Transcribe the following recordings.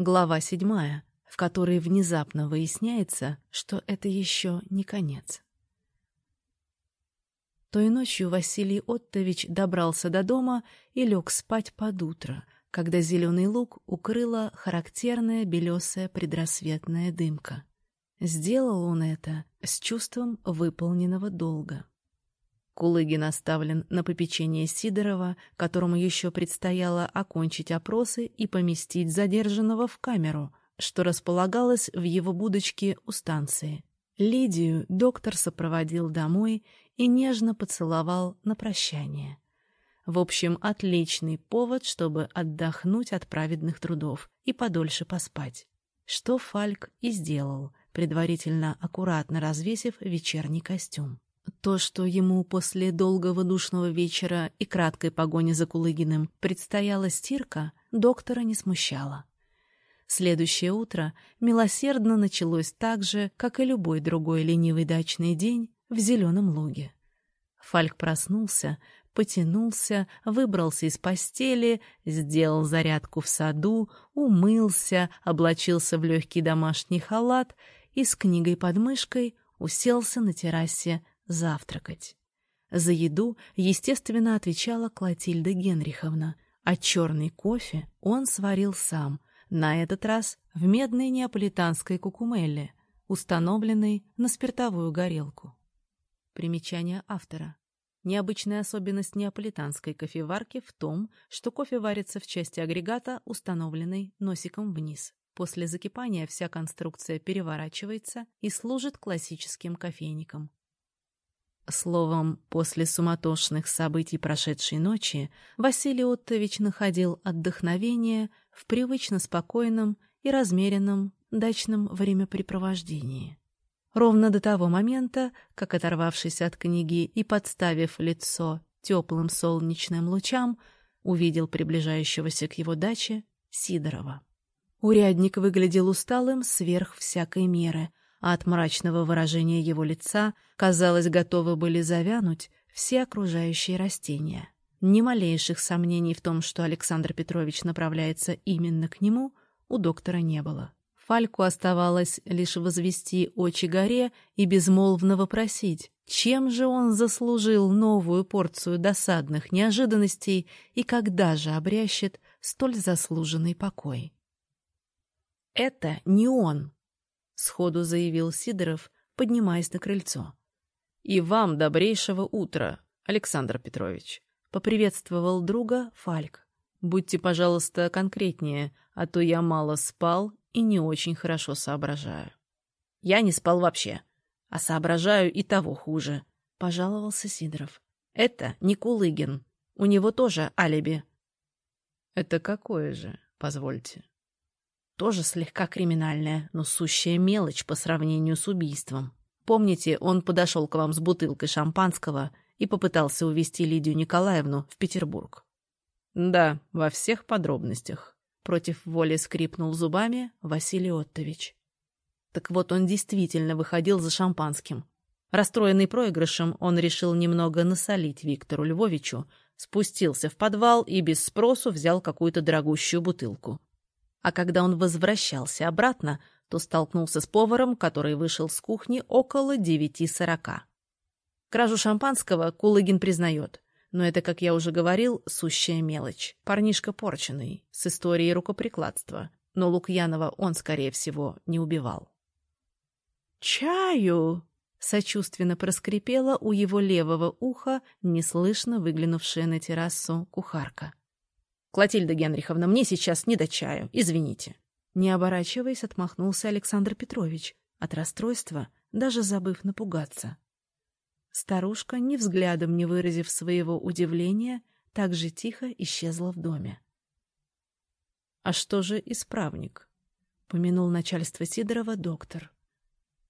Глава седьмая, в которой внезапно выясняется, что это еще не конец. Той ночью Василий Оттович добрался до дома и лег спать под утро, когда зеленый луг укрыла характерная белесая предрассветная дымка. Сделал он это с чувством выполненного долга. Кулыгин оставлен на попечение Сидорова, которому еще предстояло окончить опросы и поместить задержанного в камеру, что располагалось в его будочке у станции. Лидию доктор сопроводил домой и нежно поцеловал на прощание. В общем, отличный повод, чтобы отдохнуть от праведных трудов и подольше поспать. Что Фальк и сделал, предварительно аккуратно развесив вечерний костюм. То, что ему после долгого душного вечера и краткой погони за Кулыгиным предстояла стирка, доктора не смущало. Следующее утро милосердно началось так же, как и любой другой ленивый дачный день в зеленом луге. Фальк проснулся, потянулся, выбрался из постели, сделал зарядку в саду, умылся, облачился в легкий домашний халат и с книгой под мышкой уселся на террасе завтракать. За еду, естественно, отвечала Клотильда Генриховна, а черный кофе он сварил сам — на этот раз в медной неаполитанской кукумелле, установленной на спиртовую горелку. Примечание автора. Необычная особенность неаполитанской кофеварки в том, что кофе варится в части агрегата, установленной носиком вниз. После закипания вся конструкция переворачивается и служит классическим кофейником. Словом, после суматошных событий прошедшей ночи Василий Оттович находил отдохновение в привычно спокойном и размеренном дачном времяпрепровождении. Ровно до того момента, как, оторвавшись от книги и подставив лицо теплым солнечным лучам, увидел приближающегося к его даче Сидорова. Урядник выглядел усталым сверх всякой меры, а от мрачного выражения его лица, казалось, готовы были завянуть все окружающие растения. Ни малейших сомнений в том, что Александр Петрович направляется именно к нему, у доктора не было. Фальку оставалось лишь возвести очи горе и безмолвно вопросить, чем же он заслужил новую порцию досадных неожиданностей и когда же обрящет столь заслуженный покой. «Это не он», сходу заявил Сидоров, поднимаясь на крыльцо. И вам добрейшего утра, Александр Петрович, поприветствовал друга Фальк. Будьте, пожалуйста, конкретнее, а то я мало спал и не очень хорошо соображаю. Я не спал вообще, а соображаю и того хуже, пожаловался Сидоров. Это не Кулыгин. У него тоже алиби. Это какое же, позвольте? Тоже слегка криминальная, но сущая мелочь по сравнению с убийством. Помните, он подошел к вам с бутылкой шампанского и попытался увезти Лидию Николаевну в Петербург? Да, во всех подробностях. Против воли скрипнул зубами Василий Оттович. Так вот, он действительно выходил за шампанским. Расстроенный проигрышем, он решил немного насолить Виктору Львовичу, спустился в подвал и без спросу взял какую-то дорогущую бутылку. А когда он возвращался обратно, то столкнулся с поваром, который вышел с кухни около девяти сорока. Кражу шампанского Кулыгин признает, но это, как я уже говорил, сущая мелочь. Парнишка порченый, с историей рукоприкладства, но Лукьянова он, скорее всего, не убивал. «Чаю!» — сочувственно проскрипела у его левого уха, неслышно выглянувшая на террасу кухарка. «Клотильда Генриховна, мне сейчас не до чаю, извините». Не оборачиваясь, отмахнулся Александр Петрович, от расстройства даже забыв напугаться. Старушка, ни взглядом не выразив своего удивления, так же тихо исчезла в доме. «А что же исправник?» — помянул начальство Сидорова доктор.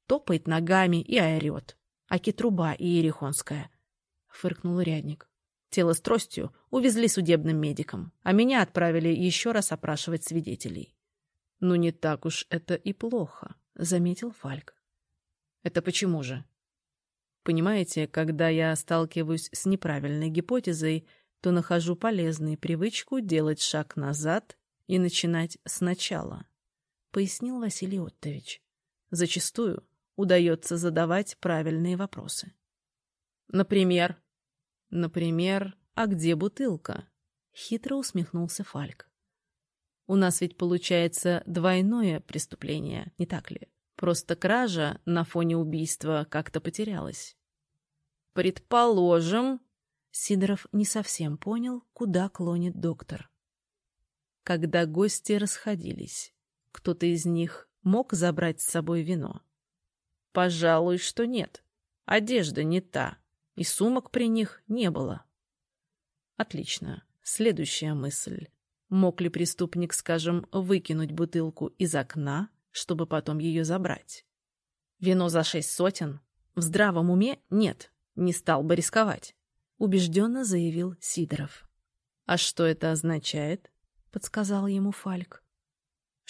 «Топает ногами и орет, аки труба и ерехонская», — фыркнул урядник. Тело с тростью увезли судебным медикам, а меня отправили еще раз опрашивать свидетелей. «Ну, не так уж это и плохо», — заметил Фальк. «Это почему же?» «Понимаете, когда я сталкиваюсь с неправильной гипотезой, то нахожу полезной привычку делать шаг назад и начинать сначала. — пояснил Василий Оттович. «Зачастую удается задавать правильные вопросы». «Например?» «Например, а где бутылка?» — хитро усмехнулся Фальк. «У нас ведь получается двойное преступление, не так ли? Просто кража на фоне убийства как-то потерялась». «Предположим...» Сидоров не совсем понял, куда клонит доктор. Когда гости расходились, кто-то из них мог забрать с собой вино? Пожалуй, что нет. Одежда не та, и сумок при них не было. Отлично. Следующая мысль. Мог ли преступник, скажем, выкинуть бутылку из окна, чтобы потом ее забрать? Вино за шесть сотен? В здравом уме нет, не стал бы рисковать, убежденно заявил Сидоров. А что это означает? подсказал ему Фальк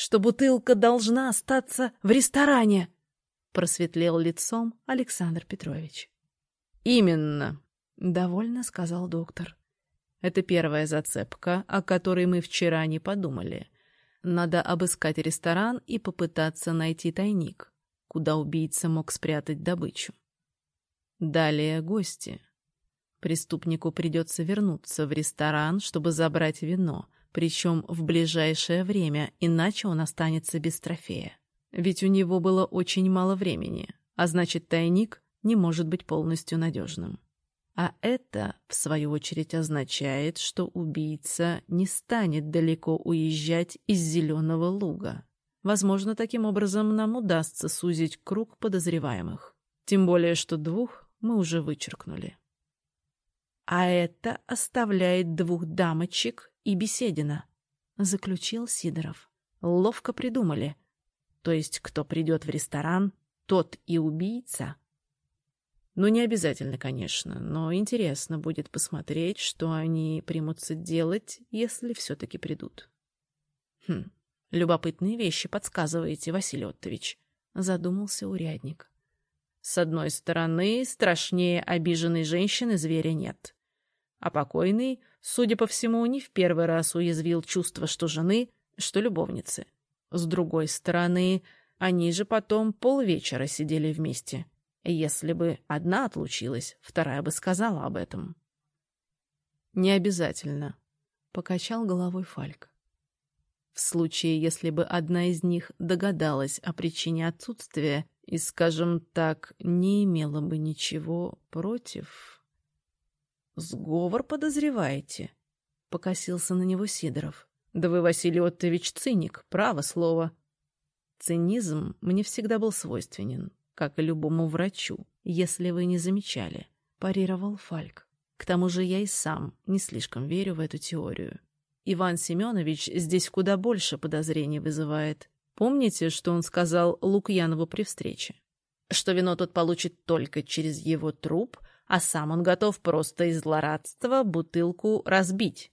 что бутылка должна остаться в ресторане, — просветлел лицом Александр Петрович. — Именно, — довольно сказал доктор. — Это первая зацепка, о которой мы вчера не подумали. Надо обыскать ресторан и попытаться найти тайник, куда убийца мог спрятать добычу. Далее гости. Преступнику придется вернуться в ресторан, чтобы забрать вино — причем в ближайшее время, иначе он останется без трофея. Ведь у него было очень мало времени, а значит, тайник не может быть полностью надежным. А это, в свою очередь, означает, что убийца не станет далеко уезжать из Зеленого луга. Возможно, таким образом нам удастся сузить круг подозреваемых. Тем более, что двух мы уже вычеркнули. А это оставляет двух дамочек и Беседина, — заключил Сидоров. Ловко придумали. То есть, кто придет в ресторан, тот и убийца. Ну, не обязательно, конечно, но интересно будет посмотреть, что они примутся делать, если все-таки придут. Хм, любопытные вещи подсказываете, Василий Оттович, — задумался урядник. С одной стороны, страшнее обиженной женщины зверя нет. А покойный судя по всему, не в первый раз уязвил чувство что жены, что любовницы. С другой стороны, они же потом полвечера сидели вместе. Если бы одна отлучилась, вторая бы сказала об этом. «Не обязательно», — покачал головой Фальк. В случае, если бы одна из них догадалась о причине отсутствия и, скажем так, не имела бы ничего против... «Сговор подозреваете?» — покосился на него Сидоров. «Да вы, Василий Оттович, циник, право слово». Цинизм мне всегда был свойственен, как и любому врачу, если вы не замечали, — парировал Фальк. К тому же я и сам не слишком верю в эту теорию. Иван Семенович здесь куда больше подозрений вызывает. Помните, что он сказал Лукьянову при встрече? Что вино тот получит только через его труп — а сам он готов просто из злорадства бутылку разбить.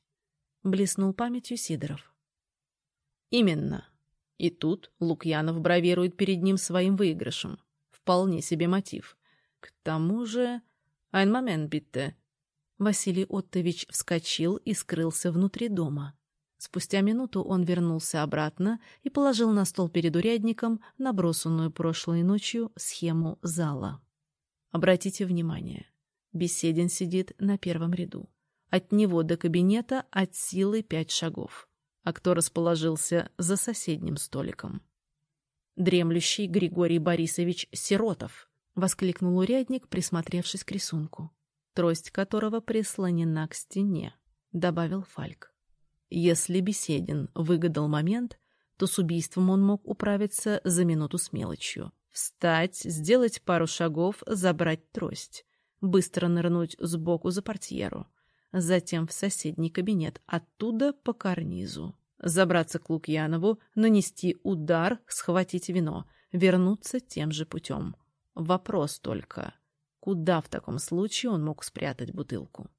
Блеснул памятью Сидоров. Именно. И тут Лукьянов бравирует перед ним своим выигрышем. Вполне себе мотив. К тому же... Ein Moment, bitte. Василий Оттович вскочил и скрылся внутри дома. Спустя минуту он вернулся обратно и положил на стол перед урядником набросанную прошлой ночью схему зала. Обратите внимание, Беседин сидит на первом ряду. От него до кабинета от силы пять шагов. А кто расположился за соседним столиком? «Дремлющий Григорий Борисович Сиротов», — воскликнул урядник, присмотревшись к рисунку. «Трость которого прислонена к стене», — добавил Фальк. Если Беседин выгадал момент, то с убийством он мог управиться за минуту с мелочью. Встать, сделать пару шагов, забрать трость быстро нырнуть сбоку за портьеру, затем в соседний кабинет, оттуда по карнизу. Забраться к Лукьянову, нанести удар, схватить вино, вернуться тем же путем. Вопрос только, куда в таком случае он мог спрятать бутылку?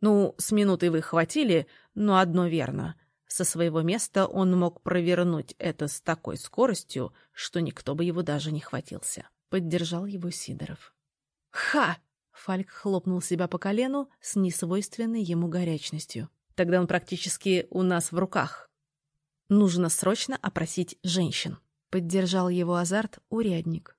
Ну, с минутой вы хватили, но одно верно. Со своего места он мог провернуть это с такой скоростью, что никто бы его даже не хватился. Поддержал его Сидоров. «Ха!» Фальк хлопнул себя по колену с несвойственной ему горячностью. Тогда он практически у нас в руках. Нужно срочно опросить женщин. Поддержал его азарт урядник.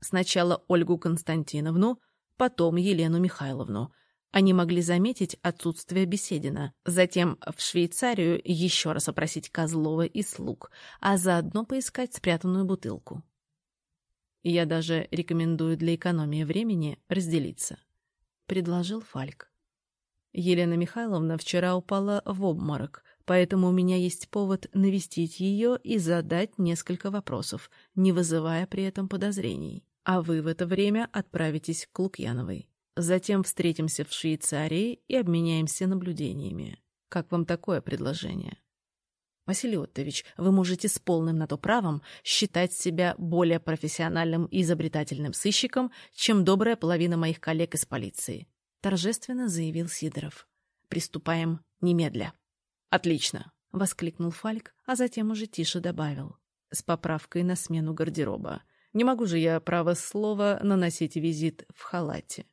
Сначала Ольгу Константиновну, потом Елену Михайловну. Они могли заметить отсутствие Беседина, затем в Швейцарию еще раз опросить Козлова и слуг, а заодно поискать спрятанную бутылку. Я даже рекомендую для экономии времени разделиться, — предложил Фальк. Елена Михайловна вчера упала в обморок, поэтому у меня есть повод навестить ее и задать несколько вопросов, не вызывая при этом подозрений. А вы в это время отправитесь к Лукьяновой. Затем встретимся в Швейцарии и обменяемся наблюдениями. Как вам такое предложение? Василий Оттович, вы можете с полным на то правом считать себя более профессиональным и изобретательным сыщиком, чем добрая половина моих коллег из полиции торжественно заявил Сидоров. «Приступаем немедля». «Отлично!» — воскликнул Фальк, а затем уже тише добавил. С поправкой на смену гардероба. Не могу же я, право слова, наносить визит в халате.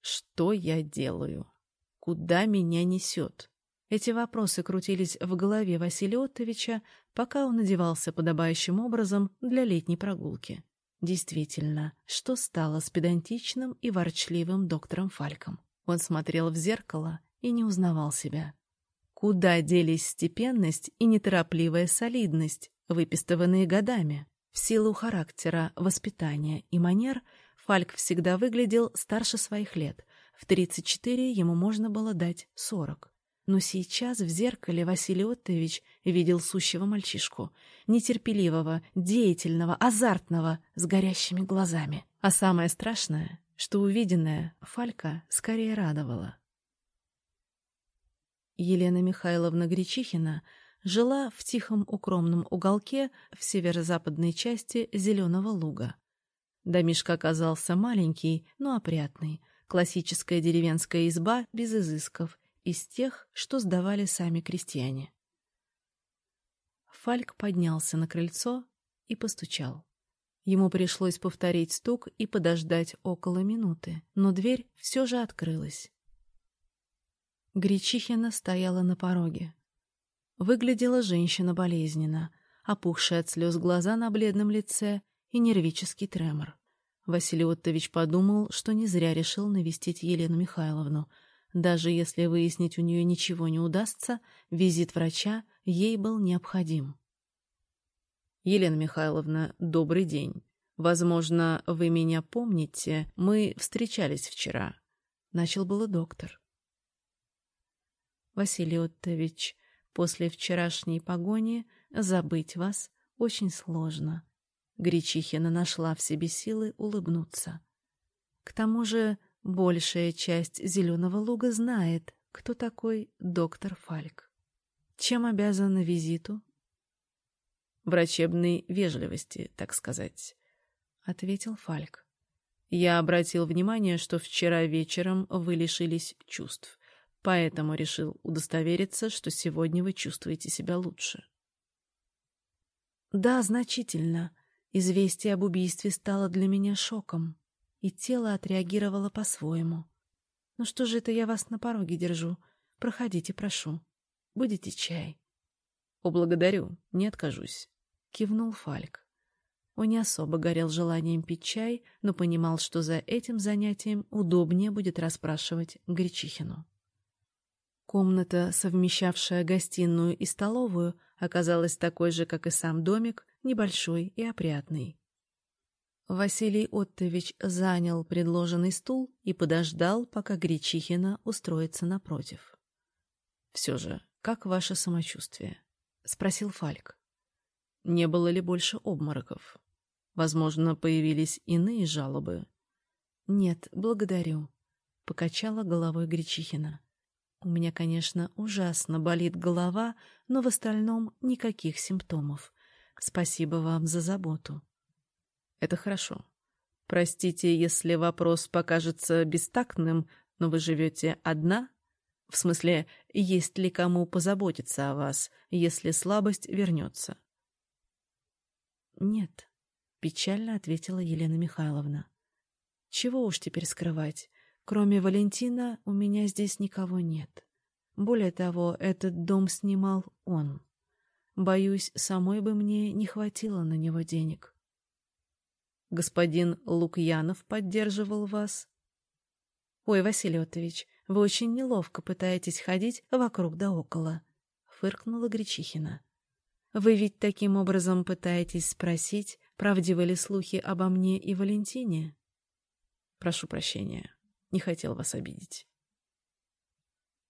Что я делаю? Куда меня несет? Эти вопросы крутились в голове Василия Оттовича, пока он одевался подобающим образом для летней прогулки. Действительно, что стало с педантичным и ворчливым доктором Фальком? Он смотрел в зеркало и не узнавал себя. Куда делись степенность и неторопливая солидность, выпистыванные годами? В силу характера, воспитания и манер Фальк всегда выглядел старше своих лет. В 34 ему можно было дать 40. Но сейчас в зеркале Василий Оттович видел сущего мальчишку, нетерпеливого, деятельного, азартного, с горящими глазами. А самое страшное, что увиденное Фалька скорее радовало. Елена Михайловна Гречихина жила в тихом укромном уголке в северо-западной части Зеленого луга. Домишко оказался маленький, но опрятный, классическая деревенская изба без изысков из тех, что сдавали сами крестьяне. Фальк поднялся на крыльцо и постучал. Ему пришлось повторить стук и подождать около минуты, но дверь все же открылась. Гречихина стояла на пороге. Выглядела женщина болезненно, опухшая от слез глаза на бледном лице и нервический тремор. Василий Оттович подумал, что не зря решил навестить Елену Михайловну — даже если выяснить у нее ничего не удастся, визит врача ей был необходим. «Елена Михайловна, добрый день. Возможно, вы меня помните, мы встречались вчера». Начал было доктор. «Василий Оттович, после вчерашней погони забыть вас очень сложно». Гречихина нашла в себе силы улыбнуться. К тому же Большая часть Зеленого луга знает, кто такой доктор Фальк. Чем обязана визиту? Врачебной вежливости, так сказать, — ответил Фальк. Я обратил внимание, что вчера вечером вы лишились чувств, поэтому решил удостовериться, что сегодня вы чувствуете себя лучше. Да, значительно. Известие об убийстве стало для меня шоком и тело отреагировало по-своему. «Ну что же это я вас на пороге держу? Проходите, прошу. Будете чай?» «О, благодарю, не откажусь», — кивнул Фальк. Он не особо горел желанием пить чай, но понимал, что за этим занятием удобнее будет расспрашивать Гречихину. Комната, совмещавшая гостиную и столовую, оказалась такой же, как и сам домик, небольшой и опрятный. Василий Оттович занял предложенный стул и подождал, пока Гречихина устроится напротив. — Все же, как ваше самочувствие? — спросил Фальк. — Не было ли больше обмороков? Возможно, появились иные жалобы? — Нет, благодарю, — покачала головой Гречихина. — У меня, конечно, ужасно болит голова, но в остальном никаких симптомов. Спасибо вам за заботу. Это хорошо. Простите, если вопрос покажется бестактным, но вы живете одна? В смысле, есть ли кому позаботиться о вас, если слабость вернется? Нет, печально ответила Елена Михайловна. Чего уж теперь скрывать? Кроме Валентина у меня здесь никого нет. Более того, этот дом снимал он. Боюсь, самой бы мне не хватило на него денег. Господин Лукьянов поддерживал вас? Ой, Василий Отович, вы очень неловко пытаетесь ходить вокруг да около, фыркнула Гречихина. Вы ведь таким образом пытаетесь спросить, правдивы ли слухи обо мне и Валентине? Прошу прощения, не хотел вас обидеть.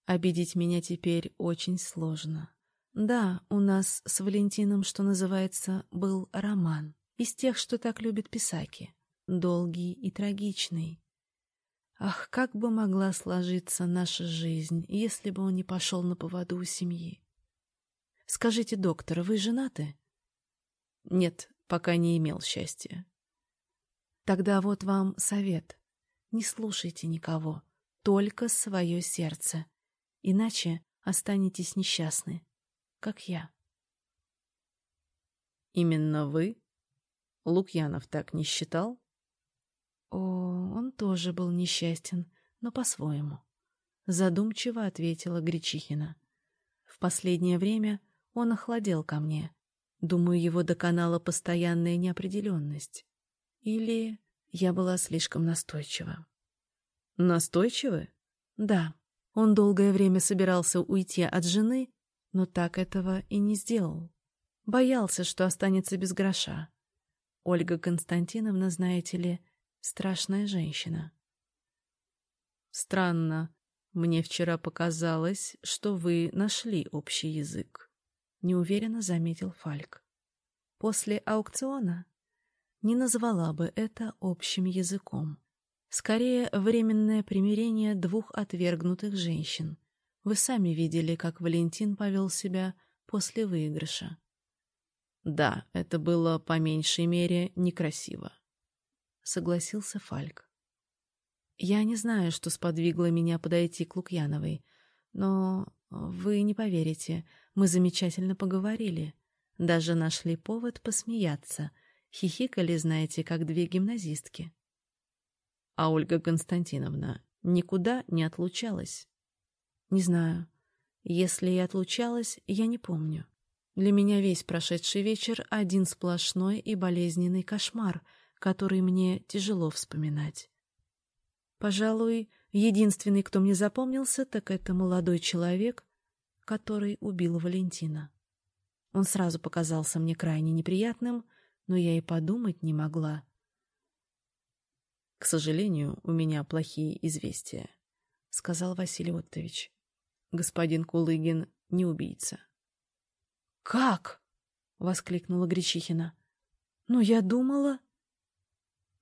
Обидеть меня теперь очень сложно. Да, у нас с Валентином, что называется, был роман. Из тех, что так любят писаки. Долгий и трагичный. Ах, как бы могла сложиться наша жизнь, если бы он не пошел на поводу у семьи. Скажите, доктор, вы женаты? Нет, пока не имел счастья. Тогда вот вам совет. Не слушайте никого, только свое сердце. Иначе останетесь несчастны, как я. Именно вы? Лукьянов так не считал? О, он тоже был несчастен, но по-своему. Задумчиво ответила Гречихина. В последнее время он охладел ко мне. Думаю, его доконала постоянная неопределенность. Или я была слишком настойчива. Настойчивы? Да. Он долгое время собирался уйти от жены, но так этого и не сделал. Боялся, что останется без гроша. Ольга Константиновна, знаете ли, страшная женщина. Странно. Мне вчера показалось, что вы нашли общий язык. Неуверенно заметил Фальк. После аукциона не назвала бы это общим языком. Скорее, временное примирение двух отвергнутых женщин. Вы сами видели, как Валентин повел себя после выигрыша. Да, это было по меньшей мере некрасиво. Согласился Фальк. Я не знаю, что сподвигло меня подойти к Лукьяновой, но вы не поверите, мы замечательно поговорили. Даже нашли повод посмеяться. Хихикали, знаете, как две гимназистки. А Ольга Константиновна никуда не отлучалась? Не знаю. Если и отлучалась, я не помню. Для меня весь прошедший вечер один сплошной и болезненный кошмар, который мне тяжело вспоминать. Пожалуй, единственный, кто мне запомнился, так это молодой человек, который убил Валентина. Он сразу показался мне крайне неприятным, но я и подумать не могла, к сожалению, у меня плохие известия, сказал Василий Оттович. Господин Кулыгин не убийца. Как? воскликнула Гречихина. Ну, я думала...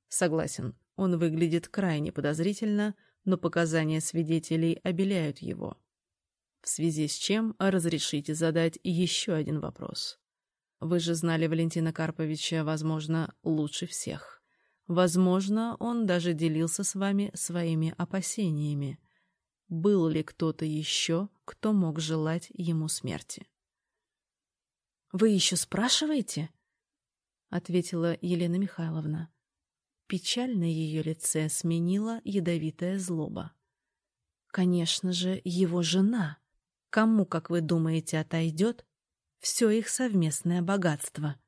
Согласен, он выглядит крайне подозрительно, но показания свидетелей обеляют его. В связи с чем разрешите задать еще один вопрос. Вы же знали Валентина Карповича, возможно, лучше всех. Возможно, он даже делился с вами своими опасениями. Был ли кто-то еще, кто мог желать ему смерти? «Вы еще спрашиваете?» — ответила Елена Михайловна. Печаль ее лице сменила ядовитая злоба. «Конечно же, его жена. Кому, как вы думаете, отойдет все их совместное богатство?»